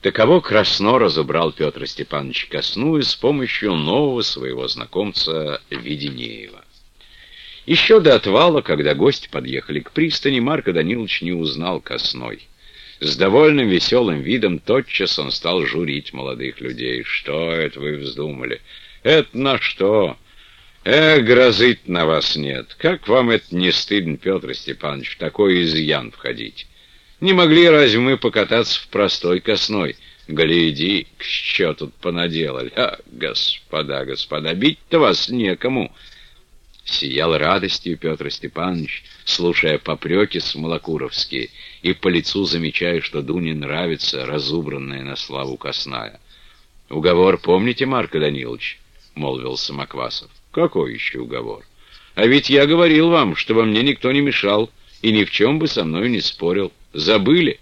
Таково красно разобрал Петр Степанович Косную с помощью нового своего знакомца Веденеева. Еще до отвала, когда гости подъехали к пристани, Марко Данилович не узнал Косной. С довольным веселым видом тотчас он стал журить молодых людей. «Что это вы вздумали? Это на что? Эх, грозить на вас нет. Как вам это не стыдно, Петр Степанович, в такой изъян входить? Не могли разве мы покататься в простой косной? Гляди, что тут понаделали. А, господа, господа, бить-то вас некому. Сиял радостью Петр Степанович, слушая попреки смолокуровские, и по лицу замечая, что Дуне нравится разубранная на славу косная. «Уговор помните, Марко Данилович?» — молвил Самоквасов. «Какой еще уговор? А ведь я говорил вам, чтобы мне никто не мешал и ни в чем бы со мной не спорил. Забыли?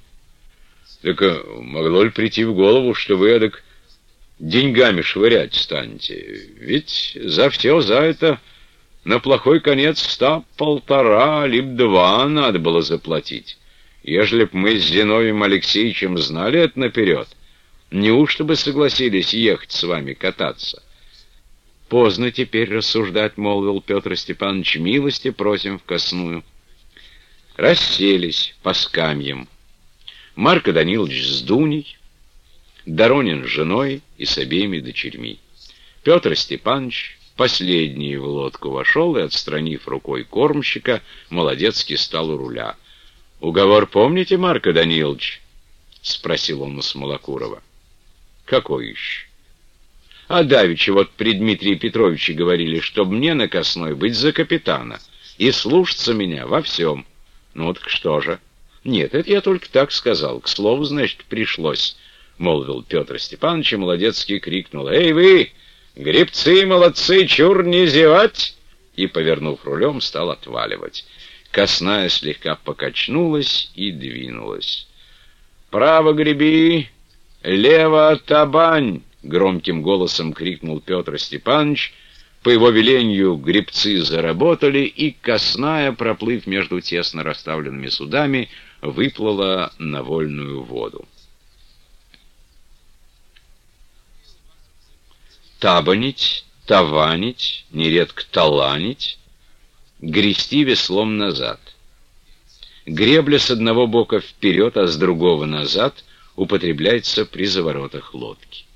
Так а, могло ли прийти в голову, что вы эдак деньгами швырять станете? Ведь за все за это на плохой конец ста полтора, либо два надо было заплатить. Ежели б мы с Зиновием Алексеевичем знали это наперед, неужто бы согласились ехать с вами кататься? Поздно теперь рассуждать, молвил Петр Степанович, милости просим в косную. Расселись по скамьям. Марко Данилович с Дуней, Доронин с женой и с обеими дочерьми. Петр Степанович последний в лодку вошел и, отстранив рукой кормщика, молодецкий стал у руля. «Уговор помните, Марко Данилович?» — спросил он у Смолокурова. «Какой еще?» «А давеча вот при Дмитрии Петровиче говорили, чтоб мне на Косной быть за капитана и слушаться меня во всем». Ну так что же? Нет, это я только так сказал. К слову, значит, пришлось, — молвил Петр Степанович, и Молодецкий крикнул. Эй вы, гребцы молодцы, чур не зевать! И, повернув рулем, стал отваливать. Косная слегка покачнулась и двинулась. «Право греби, лево табань!» — громким голосом крикнул Петр Степанович — по его велению гребцы заработали, и косная, проплыв между тесно расставленными судами, выплыла на вольную воду. Табанить, таванить, нередко таланить, грести веслом назад. Гребля с одного бока вперед, а с другого назад употребляется при заворотах лодки.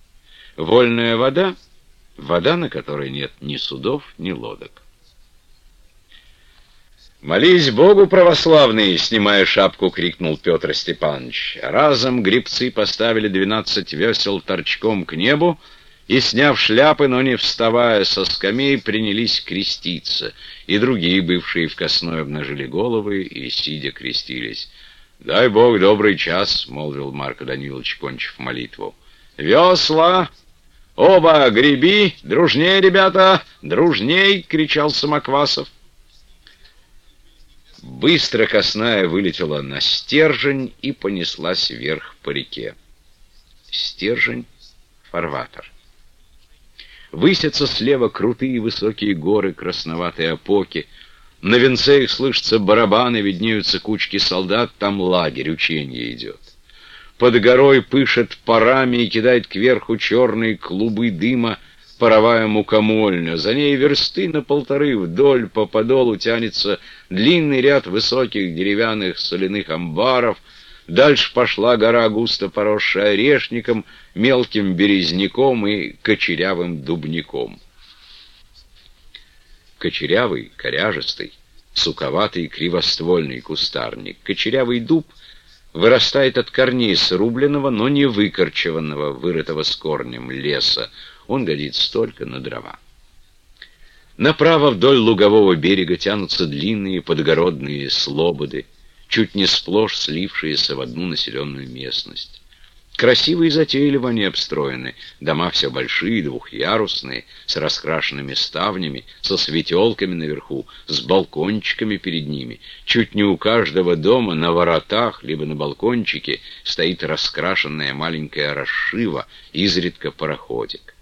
Вольная вода — вода, на которой нет ни судов, ни лодок. «Молись Богу, православный!» — снимая шапку, крикнул Петр Степанович. Разом грибцы поставили двенадцать весел торчком к небу и, сняв шляпы, но не вставая со скамей, принялись креститься, и другие, бывшие в косной, обнажили головы и, сидя, крестились. «Дай Бог добрый час!» — молвил Марко Данилович, кончив молитву. «Весла!» «Оба греби! Дружней, ребята! Дружней!» — кричал Самоквасов. Быстро косная вылетела на стержень и понеслась вверх по реке. Стержень — фарватер. Высятся слева крутые высокие горы, красноватые опоки. На венце их слышатся барабаны, виднеются кучки солдат, там лагерь, учение идет под горой пышет парами и кидает кверху черные клубы дыма паровая мукомольня. За ней версты на полторы вдоль по подолу тянется длинный ряд высоких деревянных соляных амбаров. Дальше пошла гора, густо поросшая орешником, мелким березняком и кочерявым дубняком. Кочерявый, коряжистый, суковатый кривоствольный кустарник. Кочерявый дуб — вырастает от корней срубленного, но не выкорчеванного, вырытого с корнем леса. Он годится только на дрова. Направо вдоль лугового берега тянутся длинные подгородные слободы, чуть не сплошь слившиеся в одну населенную местность. Красиво и они обстроены. Дома все большие, двухъярусные, с раскрашенными ставнями, со светелками наверху, с балкончиками перед ними. Чуть не у каждого дома на воротах, либо на балкончике, стоит раскрашенная маленькая расшива, изредка пароходик.